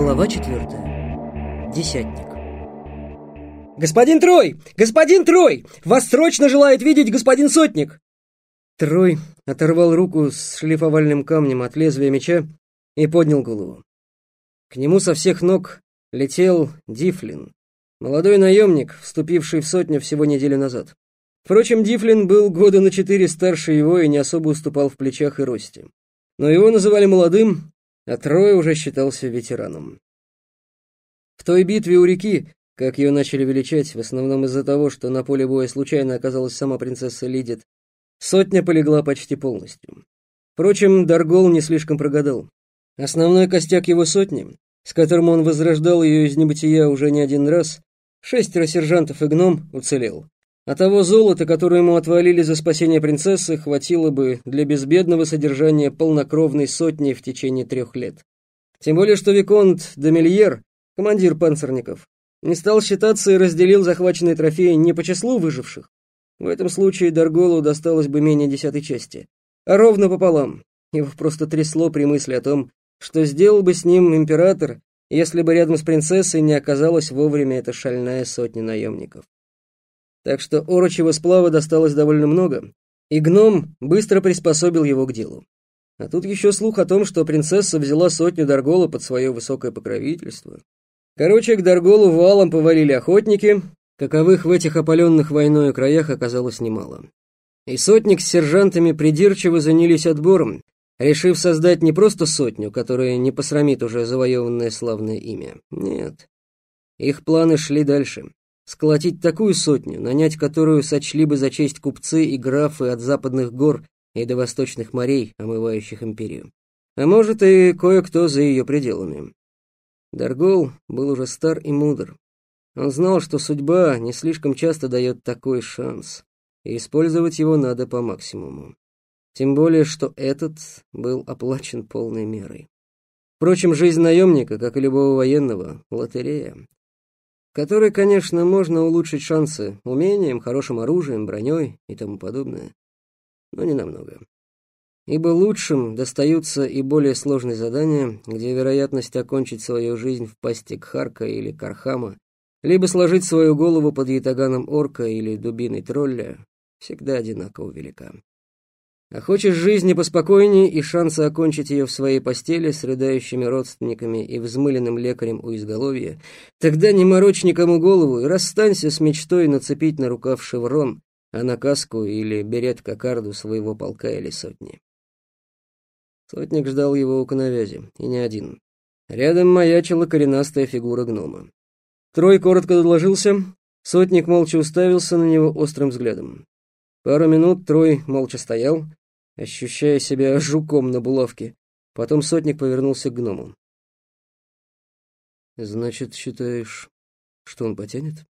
Глава четвертая. Десятник. «Господин Трой! Господин Трой! Вас срочно желает видеть господин Сотник!» Трой оторвал руку с шлифовальным камнем от лезвия меча и поднял голову. К нему со всех ног летел Дифлин, молодой наемник, вступивший в сотню всего неделю назад. Впрочем, Дифлин был года на четыре старше его и не особо уступал в плечах и росте. Но его называли молодым, а Трой уже считался ветераном. В той битве у реки, как ее начали величать, в основном из-за того, что на поле боя случайно оказалась сама принцесса Лидит, сотня полегла почти полностью. Впрочем, Даргол не слишком прогадал. Основной костяк его сотни, с которым он возрождал ее из небытия уже не один раз, шестеро сержантов и гном, уцелел. А того золота, которое ему отвалили за спасение принцессы, хватило бы для безбедного содержания полнокровной сотни в течение трех лет. Тем более, что Виконт Демельер, командир панцирников, не стал считаться и разделил захваченные трофеи не по числу выживших. В этом случае Дарголу досталось бы менее десятой части, а ровно пополам. Его просто трясло при мысли о том, что сделал бы с ним император, если бы рядом с принцессой не оказалась вовремя эта шальная сотня наемников. Так что орочего сплава досталось довольно много, и гном быстро приспособил его к делу. А тут еще слух о том, что принцесса взяла сотню Даргола под свое высокое покровительство. Короче, к Дарголу валом повалили охотники, каковых в этих опаленных войной краях оказалось немало. И сотник с сержантами придирчиво занялись отбором, решив создать не просто сотню, которая не посрамит уже завоеванное славное имя. Нет. Их планы шли дальше. Сколотить такую сотню, нанять которую сочли бы за честь купцы и графы от западных гор и до восточных морей, омывающих империю. А может, и кое-кто за ее пределами. Даргол был уже стар и мудр. Он знал, что судьба не слишком часто дает такой шанс, и использовать его надо по максимуму. Тем более, что этот был оплачен полной мерой. Впрочем, жизнь наемника, как и любого военного, лотерея, которой, конечно, можно улучшить шансы умением, хорошим оружием, броней и тому подобное, но не намного. Ибо лучшим достаются и более сложные задания, где вероятность окончить свою жизнь в пасти Кхарка или Кархама, либо сложить свою голову под ятаганом орка или дубиной тролля, всегда одинаково велика. А хочешь жизни поспокойнее и шанса окончить ее в своей постели с рыдающими родственниками и взмыленным лекарем у изголовья, тогда не морочь никому голову и расстанься с мечтой нацепить на рукав шеврон, а на каску или берет кокарду своего полка или сотни. Сотник ждал его у коновязи, и не один. Рядом маячила коренастая фигура гнома. Трой коротко доложился, сотник молча уставился на него острым взглядом. Пару минут Трой молча стоял, ощущая себя жуком на булавке. Потом сотник повернулся к гному. «Значит, считаешь, что он потянет?»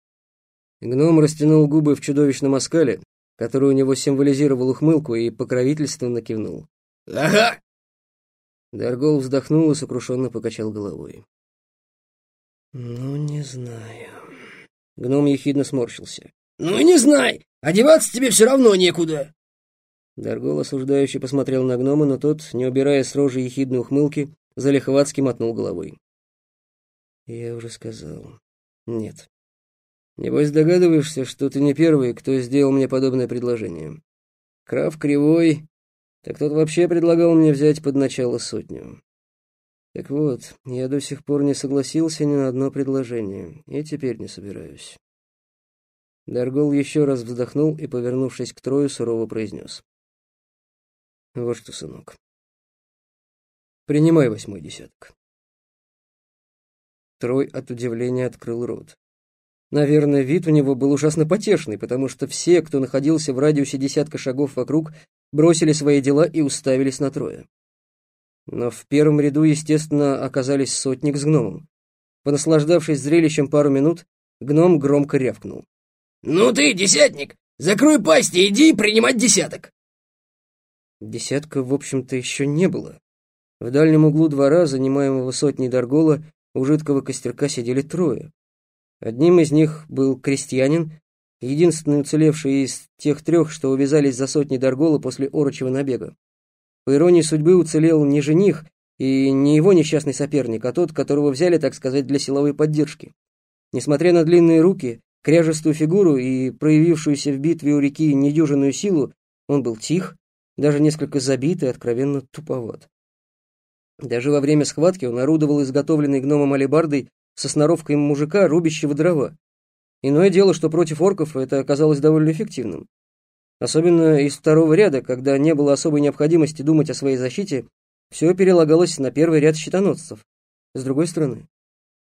Гном растянул губы в чудовищном оскале, который у него символизировал ухмылку, и покровительственно кивнул. «Ага!» Даргол вздохнул и сокрушенно покачал головой. «Ну, не знаю». Гном ехидно сморщился. «Ну, не знай! Одеваться тебе все равно некуда!» Даргол осуждающий посмотрел на гнома, но тот, не убирая с рожи ехидной ухмылки, залихватски мотнул головой. «Я уже сказал. Нет. Небось догадываешься, что ты не первый, кто сделал мне подобное предложение. Крав кривой, так тот вообще предлагал мне взять под начало сотню. Так вот, я до сих пор не согласился ни на одно предложение, и теперь не собираюсь». Даргол еще раз вздохнул и, повернувшись к Трою, сурово произнес. Вот что, сынок. Принимай восьмой десяток. Трой от удивления открыл рот. Наверное, вид у него был ужасно потешный, потому что все, кто находился в радиусе десятка шагов вокруг, бросили свои дела и уставились на Троя. Но в первом ряду, естественно, оказались сотник с гномом. Понаслаждавшись зрелищем пару минут, гном громко рявкнул. «Ну ты, десятник, закрой пасть и иди принимать десяток!» Десятка, в общем-то, еще не было. В дальнем углу двора, занимаемого сотней Даргола, у жидкого костерка сидели трое. Одним из них был крестьянин, единственный уцелевший из тех трех, что увязались за сотней Даргола после орочего набега. По иронии судьбы уцелел не жених, и не его несчастный соперник, а тот, которого взяли, так сказать, для силовой поддержки. Несмотря на длинные руки, кряжестую фигуру и проявившуюся в битве у реки недюжинную силу, он был тих, даже несколько забит и откровенно туповат. Даже во время схватки он орудовал изготовленной гномом алебардой со сноровкой мужика, рубящего дрова. Иное дело, что против орков это оказалось довольно эффективным. Особенно из второго ряда, когда не было особой необходимости думать о своей защите, все перелагалось на первый ряд щитоносцев. С другой стороны,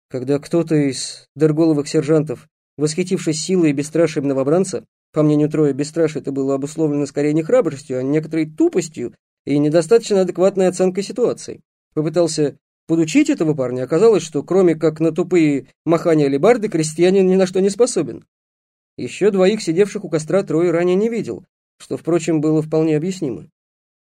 когда кто-то из дерголовых сержантов, восхитившись силой и бесстрашием новобранца, по мнению Троя, бесстрашие это было обусловлено скорее не храбростью, а некоторой тупостью и недостаточно адекватной оценкой ситуации, попытался подучить этого парня, оказалось, что кроме как на тупые махания алебарды, крестьянин ни на что не способен. Еще двоих сидевших у костра Трой ранее не видел, что, впрочем, было вполне объяснимо.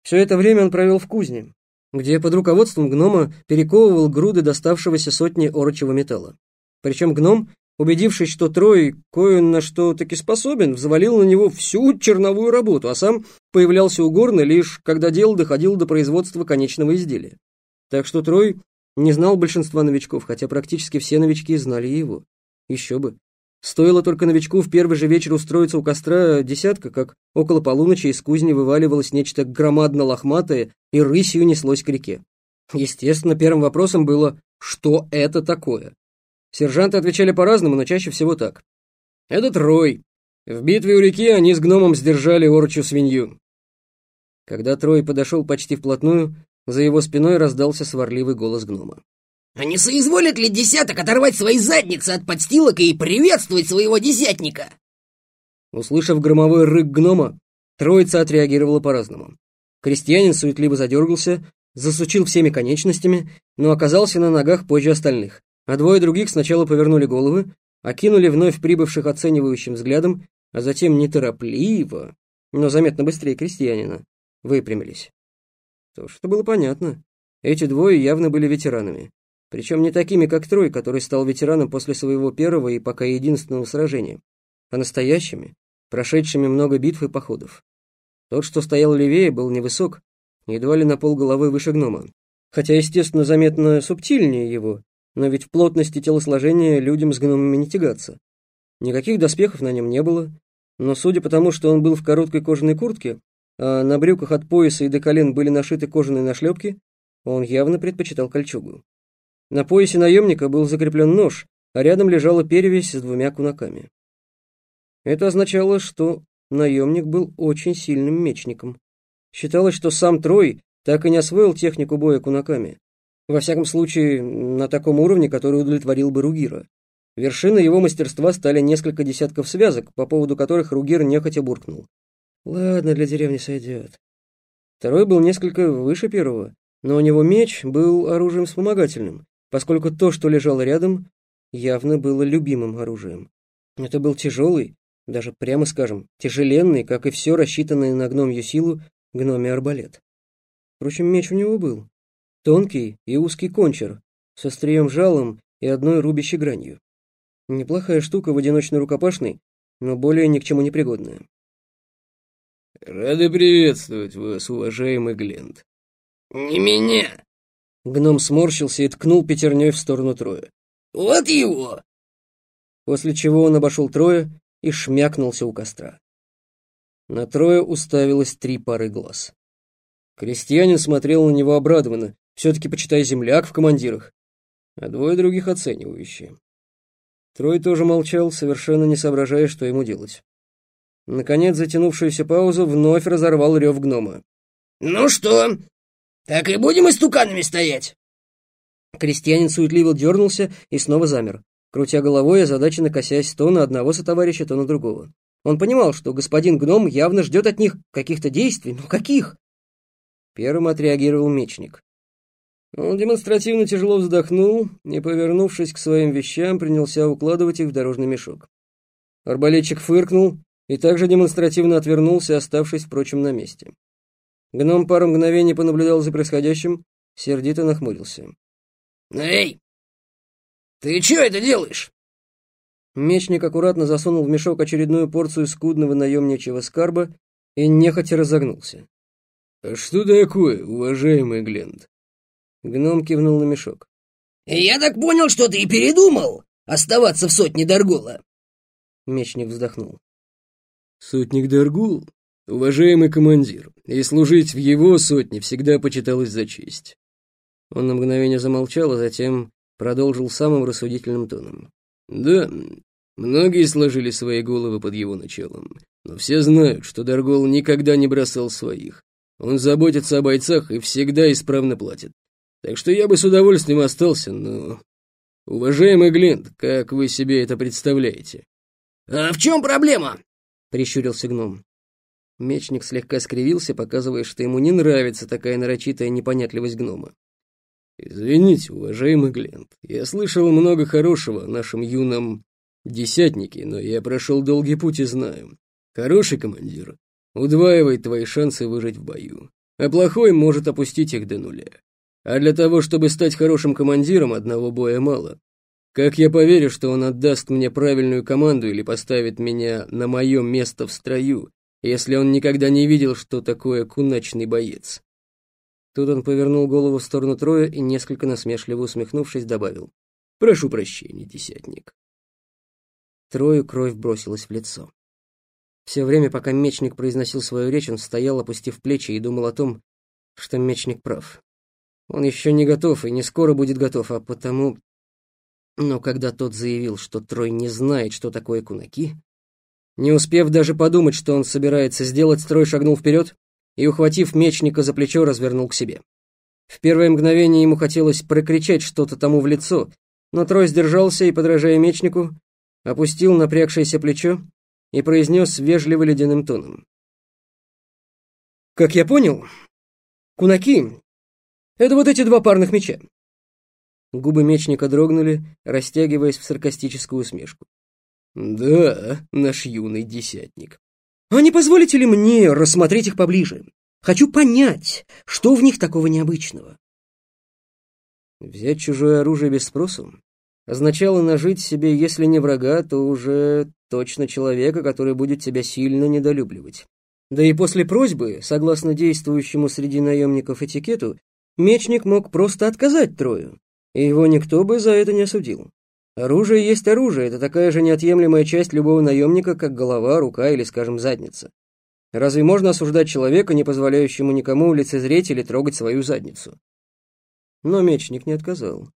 Все это время он провел в кузне, где под руководством гнома перековывал груды доставшегося сотни орочего металла. Причем гном, убедившись, что Трой кое на что таки способен, взвалил на него всю черновую работу, а сам появлялся у горна лишь когда дело доходило до производства конечного изделия. Так что Трой не знал большинства новичков, хотя практически все новички знали его. Еще бы. Стоило только новичку в первый же вечер устроиться у костра десятка, как около полуночи из кузни вываливалось нечто громадно-лохматое и рысью неслось к реке. Естественно, первым вопросом было, что это такое? Сержанты отвечали по-разному, но чаще всего так. «Это Трой. В битве у реки они с гномом сдержали орчу свинью». Когда Трой подошел почти вплотную, за его спиной раздался сварливый голос гнома. А не соизволит ли десяток оторвать свои задницы от подстилок и приветствовать своего десятника?» Услышав громовой рык гнома, троица отреагировала по-разному. Крестьянин суетливо задергался, засучил всеми конечностями, но оказался на ногах позже остальных, а двое других сначала повернули головы, окинули вновь прибывших оценивающим взглядом, а затем неторопливо, но заметно быстрее крестьянина, выпрямились. То, что было понятно. Эти двое явно были ветеранами. Причем не такими, как Трой, который стал ветераном после своего первого и пока единственного сражения, а настоящими, прошедшими много битв и походов. Тот, что стоял левее, был невысок, едва ли на полголовы выше гнома. Хотя, естественно, заметно субтильнее его, но ведь в плотности телосложения людям с гномами не тягаться. Никаких доспехов на нем не было, но судя по тому, что он был в короткой кожаной куртке, а на брюках от пояса и до колен были нашиты кожаные нашлепки, он явно предпочитал кольчугу. На поясе наемника был закреплен нож, а рядом лежала перевязь с двумя кунаками. Это означало, что наемник был очень сильным мечником. Считалось, что сам Трой так и не освоил технику боя кунаками. Во всяком случае, на таком уровне, который удовлетворил бы Ругира. Вершиной его мастерства стали несколько десятков связок, по поводу которых Ругир нехотя буркнул. Ладно, для деревни сойдет. Второй был несколько выше первого, но у него меч был оружием вспомогательным, поскольку то, что лежало рядом, явно было любимым оружием. Это был тяжелый, даже прямо скажем, тяжеленный, как и все рассчитанное на гномью силу, гномий арбалет. Впрочем, меч у него был. Тонкий и узкий кончер, со острием жалом и одной рубящей гранью. Неплохая штука в одиночной рукопашной, но более ни к чему не пригодная. «Рады приветствовать вас, уважаемый Глент». «Не меня!» Гном сморщился и ткнул пятерней в сторону Троя. «Вот его!» После чего он обошел Троя и шмякнулся у костра. На Троя уставилось три пары глаз. Крестьянин смотрел на него обрадованно, все-таки почитай земляк в командирах, а двое других оценивающие. Трой тоже молчал, совершенно не соображая, что ему делать. Наконец, затянувшуюся паузу вновь разорвал рев гнома. «Ну что, так и будем истуканами стоять?» Крестьянин суетливо дернулся и снова замер, крутя головой, озадаченно косясь то на одного сотоварища, то на другого. Он понимал, что господин гном явно ждет от них каких-то действий, но каких? Первым отреагировал мечник. Он демонстративно тяжело вздохнул и, повернувшись к своим вещам, принялся укладывать их в дорожный мешок. Арбалетчик фыркнул и также демонстративно отвернулся, оставшись, впрочем, на месте. Гном пару мгновений понаблюдал за происходящим, сердито нахмурился. «Эй, ты чё это делаешь?» Мечник аккуратно засунул в мешок очередную порцию скудного наемничьего скарба и нехотя разогнулся. «А что такое, уважаемый Глент?» Гном кивнул на мешок. «Я так понял, что ты и передумал оставаться в сотне Даргола». Мечник вздохнул. «Сотник Даргул — уважаемый командир, и служить в его сотне всегда почиталось за честь». Он на мгновение замолчал, а затем продолжил самым рассудительным тоном. «Да, многие сложили свои головы под его началом, но все знают, что Даргол никогда не бросал своих. Он заботится о бойцах и всегда исправно платит. Так что я бы с удовольствием остался, но... Уважаемый Глент, как вы себе это представляете? «А в чем проблема?» — прищурился гном. Мечник слегка скривился, показывая, что ему не нравится такая нарочитая непонятливость гнома. «Извините, уважаемый Глент, я слышал много хорошего о нашем юном десятнике, но я прошел долгий путь и знаю. Хороший командир удваивает твои шансы выжить в бою, а плохой может опустить их до нуля. А для того, чтобы стать хорошим командиром, одного боя мало. Как я поверю, что он отдаст мне правильную команду или поставит меня на мое место в строю, если он никогда не видел, что такое куначный боец? Тут он повернул голову в сторону Троя и, несколько насмешливо усмехнувшись, добавил. «Прошу прощения, десятник». Трою кровь бросилась в лицо. Все время, пока мечник произносил свою речь, он стоял, опустив плечи, и думал о том, что мечник прав. Он еще не готов и не скоро будет готов, а потому... Но когда тот заявил, что Трой не знает, что такое кунаки, не успев даже подумать, что он собирается сделать, Трой шагнул вперед и, ухватив мечника за плечо, развернул к себе. В первое мгновение ему хотелось прокричать что-то тому в лицо, но Трой сдержался и, подражая мечнику, опустил напрягшееся плечо и произнес вежливо ледяным тоном. «Как я понял, кунаки — это вот эти два парных меча». Губы мечника дрогнули, растягиваясь в саркастическую усмешку. «Да, наш юный десятник. А не позволите ли мне рассмотреть их поближе? Хочу понять, что в них такого необычного. Взять чужое оружие без спросу означало нажить себе, если не врага, то уже точно человека, который будет тебя сильно недолюбливать. Да и после просьбы, согласно действующему среди наемников этикету, мечник мог просто отказать Трою, и его никто бы за это не осудил. Оружие есть оружие, это такая же неотъемлемая часть любого наемника, как голова, рука или, скажем, задница. Разве можно осуждать человека, не позволяющему никому лицезреть или трогать свою задницу? Но мечник не отказал.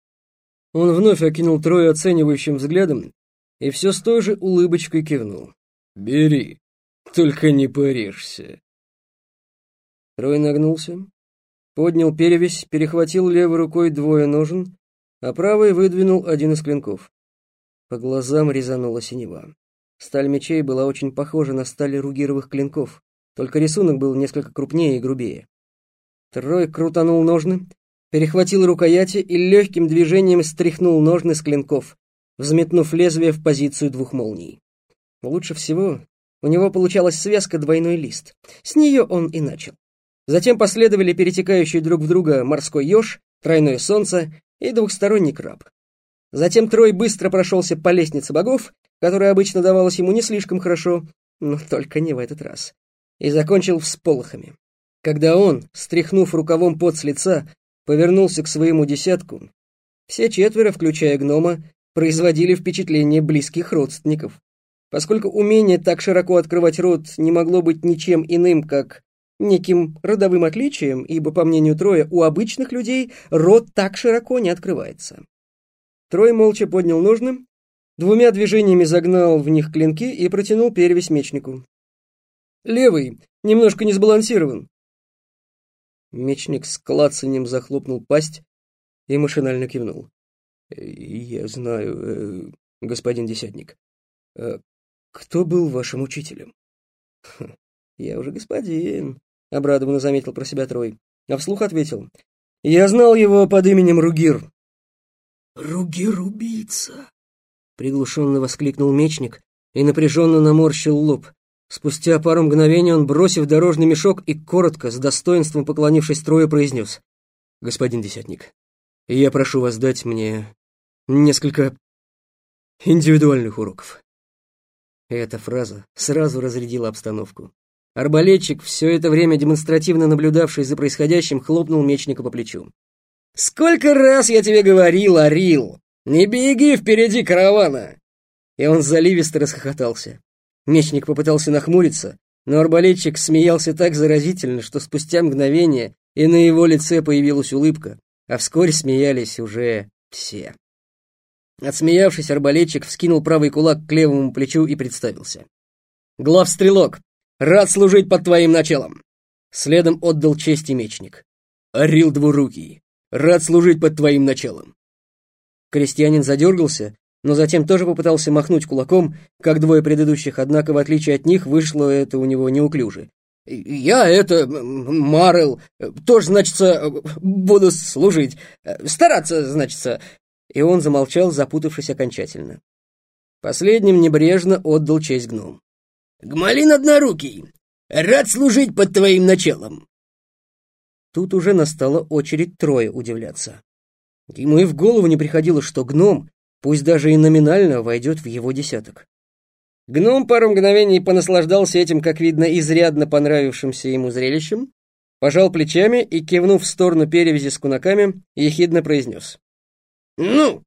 Он вновь окинул Трою оценивающим взглядом и все с той же улыбочкой кивнул. «Бери, только не порежься». Трой нагнулся, поднял перевязь, перехватил левой рукой двое ножен а правый выдвинул один из клинков. По глазам резанула синева. Сталь мечей была очень похожа на сталь ругировых клинков, только рисунок был несколько крупнее и грубее. Трой крутанул ножны, перехватил рукояти и легким движением стряхнул ножны с клинков, взметнув лезвие в позицию двух молний. Лучше всего у него получалась связка двойной лист. С нее он и начал. Затем последовали перетекающие друг в друга морской еж, тройное солнце и двухсторонний краб. Затем Трой быстро прошелся по лестнице богов, которая обычно давалась ему не слишком хорошо, но только не в этот раз, и закончил всполохами. Когда он, стряхнув рукавом пот с лица, повернулся к своему десятку, все четверо, включая гнома, производили впечатление близких родственников. Поскольку умение так широко открывать рот не могло быть ничем иным, как неким родовым отличием, ибо, по мнению Троя, у обычных людей рот так широко не открывается. Трой молча поднял ножны, двумя движениями загнал в них клинки и протянул перевесь мечнику. «Левый, немножко не сбалансирован». Мечник с клацанием захлопнул пасть и машинально кивнул. «Я знаю, э, господин Десятник. Э, кто был вашим учителем?» «Я уже господин», — обрадованно заметил про себя Трой, а вслух ответил. «Я знал его под именем Ругир». «Ругир-убийца!» — приглушенно воскликнул мечник и напряженно наморщил лоб. Спустя пару мгновений он, бросив дорожный мешок и коротко, с достоинством поклонившись Трою, произнес. «Господин Десятник, я прошу вас дать мне несколько индивидуальных уроков». Эта фраза сразу разрядила обстановку. Арбалетчик, все это время демонстративно наблюдавший за происходящим, хлопнул мечника по плечу. Сколько раз я тебе говорил, Арил, не беги впереди каравана!» И он заливисто расхохотался. Мечник попытался нахмуриться, но арбалетчик смеялся так заразительно, что спустя мгновение и на его лице появилась улыбка, а вскоре смеялись уже все. Отсмеявшись, арбалетчик вскинул правый кулак к левому плечу и представился. «Главстрелок, рад служить под твоим началом!» Следом отдал честь и мечник. «Орил двурукий, рад служить под твоим началом!» Крестьянин задергался, но затем тоже попытался махнуть кулаком, как двое предыдущих, однако, в отличие от них, вышло это у него неуклюже. «Я это, Марел, тоже, значится, буду служить, стараться, значится, и он замолчал, запутавшись окончательно. Последним небрежно отдал честь гном. «Гмалин однорукий! Рад служить под твоим началом!» Тут уже настала очередь трое удивляться. Ему и в голову не приходило, что гном, пусть даже и номинально, войдет в его десяток. Гном пару мгновений понаслаждался этим, как видно, изрядно понравившимся ему зрелищем, пожал плечами и, кивнув в сторону перевязи с кунаками, ехидно произнес. «Ну,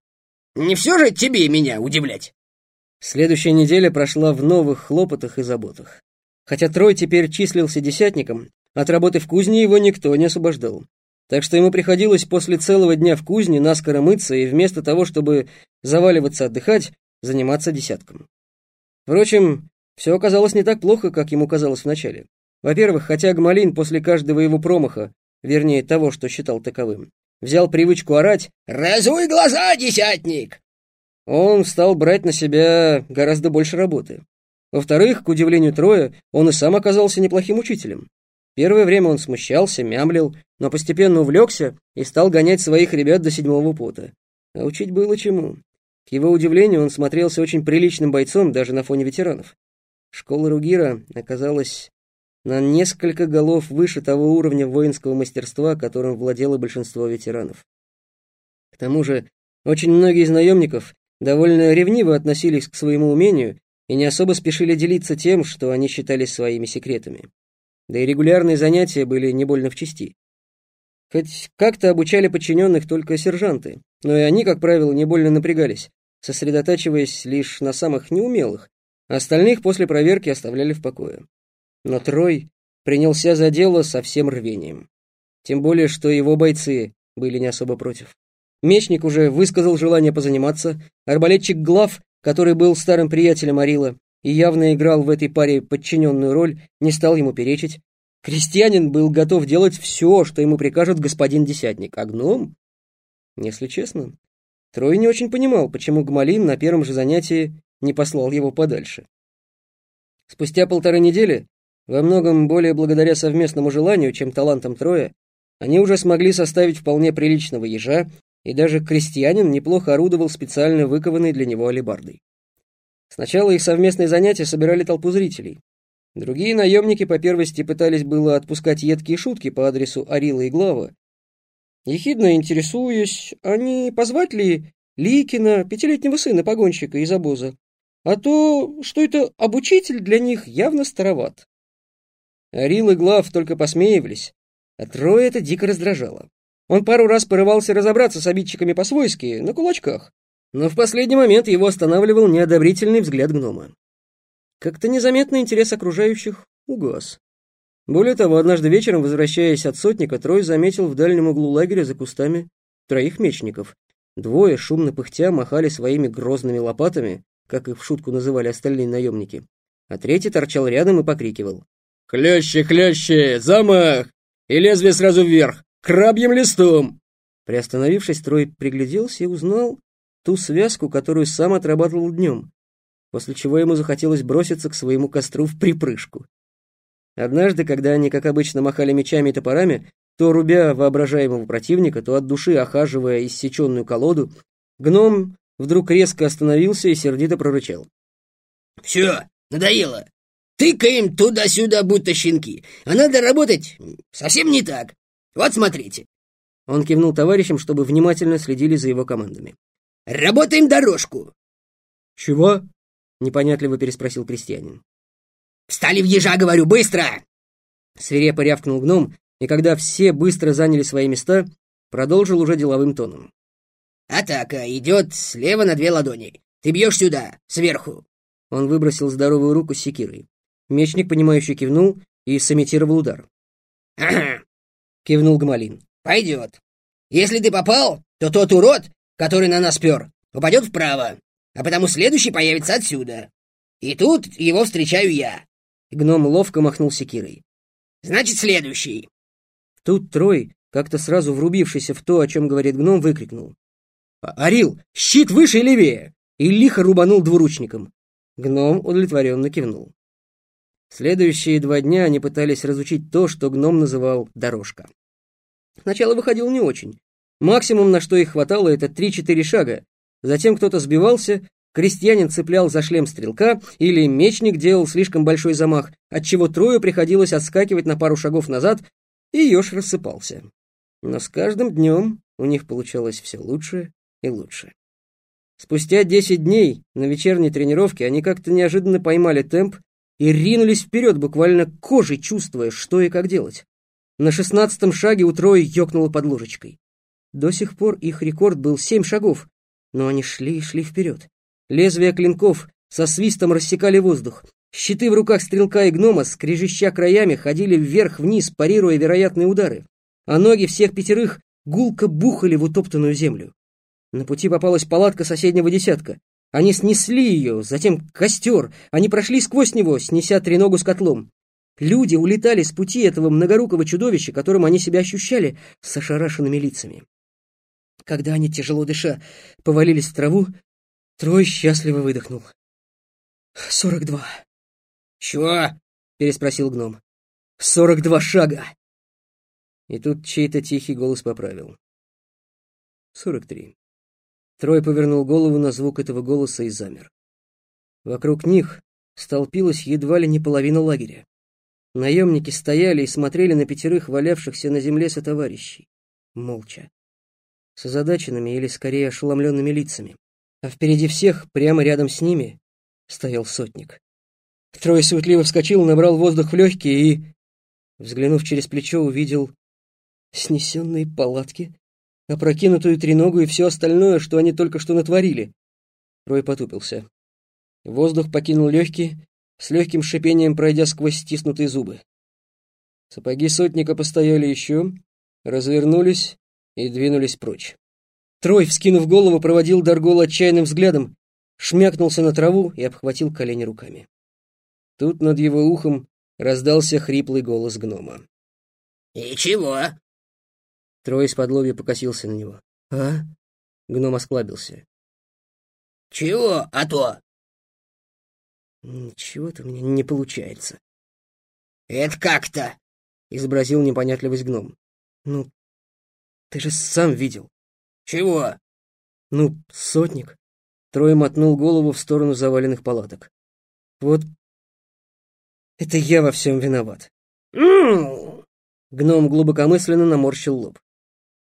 не все же тебе меня удивлять!» Следующая неделя прошла в новых хлопотах и заботах. Хотя Трой теперь числился десятником, от работы в кузне его никто не освобождал. Так что ему приходилось после целого дня в кузне наскоро мыться и вместо того, чтобы заваливаться отдыхать, заниматься десятком. Впрочем, все оказалось не так плохо, как ему казалось вначале. Во-первых, хотя Гмалин после каждого его промаха, вернее того, что считал таковым, взял привычку орать «Разуй глаза, десятник!» Он стал брать на себя гораздо больше работы. Во-вторых, к удивлению Троя, он и сам оказался неплохим учителем. Первое время он смущался, мямлил, но постепенно увлекся и стал гонять своих ребят до седьмого пота. А учить было чему. К его удивлению, он смотрелся очень приличным бойцом даже на фоне ветеранов. Школа Ругира оказалась на несколько голов выше того уровня воинского мастерства, которым владело большинство ветеранов. К тому же, очень многие из наемников довольно ревниво относились к своему умению и не особо спешили делиться тем, что они считали своими секретами. Да и регулярные занятия были не больно в чести. Хоть как-то обучали подчиненных только сержанты, но и они, как правило, не больно напрягались, сосредотачиваясь лишь на самых неумелых, а остальных после проверки оставляли в покое. Но Трой принялся за дело со всем рвением. Тем более, что его бойцы были не особо против. Мечник уже высказал желание позаниматься, арбалетчик Глав, который был старым приятелем Арила и явно играл в этой паре подчиненную роль, не стал ему перечить. Крестьянин был готов делать все, что ему прикажет господин Десятник, а гном... Если честно, Трой не очень понимал, почему Гмалин на первом же занятии не послал его подальше. Спустя полторы недели во многом более благодаря совместному желанию, чем талантам Троя, они уже смогли составить вполне приличного ежа, и даже крестьянин неплохо орудовал специально выкованной для него алебардой. Сначала их совместные занятия собирали толпу зрителей. Другие наемники по первости пытались было отпускать едкие шутки по адресу Арила и Глава. Ехидно интересуясь, а не позвать ли Ликина, пятилетнего сына погонщика из обоза, а то, что это обучитель для них явно староват. Арил и Глав только посмеивались, а Трое это дико раздражало. Он пару раз порывался разобраться с обидчиками по-свойски, на кулачках, но в последний момент его останавливал неодобрительный взгляд гнома. Как-то незаметно интерес окружающих угас. Более того, однажды вечером, возвращаясь от сотника, Трой заметил в дальнем углу лагеря за кустами троих мечников. Двое, шумно пыхтя, махали своими грозными лопатами, как их в шутку называли остальные наемники, а третий торчал рядом и покрикивал. «Хлеще, хлеще! Замах! И лезвие сразу вверх! Крабьим листом!» Приостановившись, Трой пригляделся и узнал ту связку, которую сам отрабатывал днем, после чего ему захотелось броситься к своему костру в припрыжку. Однажды, когда они, как обычно, махали мечами и топорами, то рубя воображаемого противника, то от души охаживая иссеченную колоду, гном вдруг резко остановился и сердито прорычал. «Все, надоело. Тыкаем туда-сюда, будто щенки. А надо работать совсем не так. Вот смотрите. Он кивнул товарищам, чтобы внимательно следили за его командами. «Работаем дорожку!» «Чего?» — непонятливо переспросил крестьянин. «Встали в ежа, говорю, быстро!» Свирепо рявкнул гном, и когда все быстро заняли свои места, продолжил уже деловым тоном. Атака идет слева на две ладони. Ты бьешь сюда, сверху. Он выбросил здоровую руку с секирой. Мечник, понимающе кивнул и сымитировал удар. Ага, Кивнул Гмалин. пойдет. Если ты попал, то тот урод, который на нас пер, упадет вправо, а потому следующий появится отсюда. И тут его встречаю я. Гном ловко махнул секирой. Значит, следующий. Тут Трой, как-то сразу врубившийся в то, о чем говорит гном, выкрикнул. «Орил, щит выше и левее!» и лихо рубанул двуручником. Гном удовлетворенно кивнул. Следующие два дня они пытались разучить то, что гном называл «дорожка». Сначала выходил не очень. Максимум, на что их хватало, это три-четыре шага. Затем кто-то сбивался, крестьянин цеплял за шлем стрелка, или мечник делал слишком большой замах, отчего трою приходилось отскакивать на пару шагов назад, и еж рассыпался. Но с каждым днем у них получалось все лучше и лучше. Спустя десять дней на вечерней тренировке они как-то неожиданно поймали темп и ринулись вперед, буквально кожей чувствуя, что и как делать. На шестнадцатом шаге у Трои ёкнуло под ложечкой. До сих пор их рекорд был семь шагов, но они шли и шли вперед. Лезвия клинков со свистом рассекали воздух. Щиты в руках стрелка и гнома, скрежеща краями, ходили вверх-вниз, парируя вероятные удары. А ноги всех пятерых гулко бухали в утоптанную землю. На пути попалась палатка соседнего десятка. Они снесли ее, затем костер. Они прошли сквозь него, снеся треногу с котлом. Люди улетали с пути этого многорукого чудовища, которым они себя ощущали, с ошарашенными лицами. Когда они, тяжело дыша, повалились в траву, Трой счастливо выдохнул. «Сорок два». Чего? переспросил гном. «Сорок два шага!» И тут чей-то тихий голос поправил. «Сорок три». Трой повернул голову на звук этого голоса и замер. Вокруг них столпилась едва ли не половина лагеря. Наемники стояли и смотрели на пятерых валявшихся на земле сотоварищей. Молча. С озадаченными или скорее ошеломленными лицами. А впереди всех, прямо рядом с ними, стоял сотник. Трой суетливо вскочил, набрал воздух в легкие и, взглянув через плечо, увидел снесенные палатки, опрокинутую треногу и все остальное, что они только что натворили. Трой потупился. Воздух покинул легкие, с легким шипением пройдя сквозь стиснутые зубы. Сапоги сотника постояли еще, развернулись и двинулись прочь. Трой, вскинув голову, проводил Даргола отчаянным взглядом, шмякнулся на траву и обхватил колени руками. Тут над его ухом раздался хриплый голос гнома. И чего? Трой из подлобья покосился на него. «А?» Гном осклабился. Чего, а то? «Ничего-то у меня не получается», Это как-то. — изобразил непонятливость гном. «Ну, ты же сам видел. Чего? Ну, сотник». Трой мотнул голову в сторону заваленных палаток. «Вот это я во всем виноват». М, Гном глубокомысленно наморщил лоб.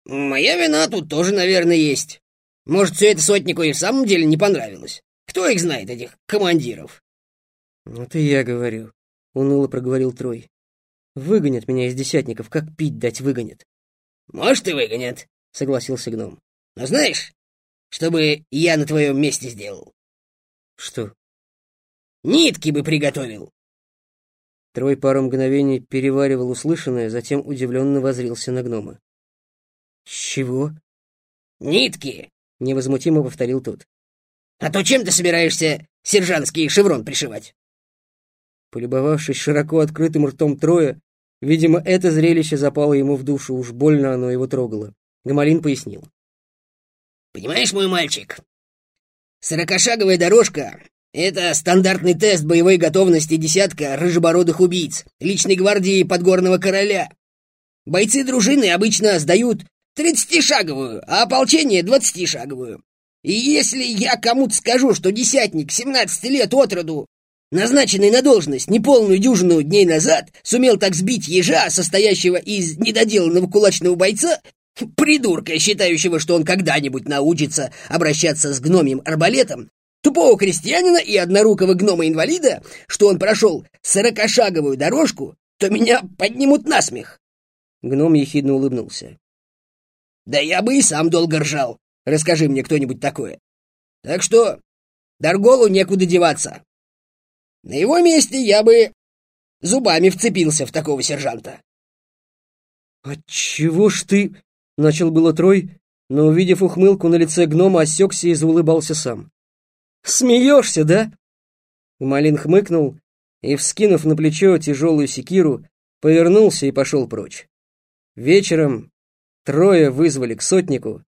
Моя вина тут тоже, наверное, есть. Может, все это сотнику и в самом деле не понравилось. Кто их знает, этих командиров? «Вот и я говорю», — уныло проговорил Трой. «Выгонят меня из десятников, как пить дать выгонят». Может, и выгонят, согласился гном. Но знаешь, что бы я на твоем месте сделал? «Что?» Нитки бы приготовил. Трой пару мгновений переваривал услышанное, затем удивленно возрился на гнома. «Чего?» Нитки. Невозмутимо повторил тот. А то чем ты собираешься сержантский шеврон пришивать? Полюбовавшись широко открытым ртом Троя, видимо, это зрелище запало ему в душу, уж больно оно его трогало. Гамалин пояснил. Понимаешь, мой мальчик, сорокошаговая дорожка — это стандартный тест боевой готовности десятка рыжебородых убийц, личной гвардии подгорного короля. Бойцы дружины обычно сдают тридцатишаговую, а ополчение — двадцатишаговую. И если я кому-то скажу, что десятник 17 лет от роду, назначенный на должность неполную дюжину дней назад, сумел так сбить ежа, состоящего из недоделанного кулачного бойца, придурка, считающего, что он когда-нибудь научится обращаться с гномьим арбалетом, тупого крестьянина и однорукого гнома-инвалида, что он прошел сорокошаговую дорожку, то меня поднимут на смех. Гном ехидно улыбнулся. Да я бы и сам долго ржал. Расскажи мне кто-нибудь такое. Так что Дарголу некуда деваться. На его месте я бы зубами вцепился в такого сержанта. «Отчего ж ты...» — начал было Трой, но, увидев ухмылку на лице гнома, осекся и заулыбался сам. «Смеешься, да?» Малин хмыкнул и, вскинув на плечо тяжелую секиру, повернулся и пошел прочь. Вечером трое вызвали к сотнику,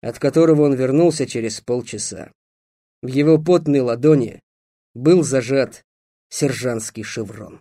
от которого он вернулся через полчаса. В его потной ладони был зажат сержантский шеврон.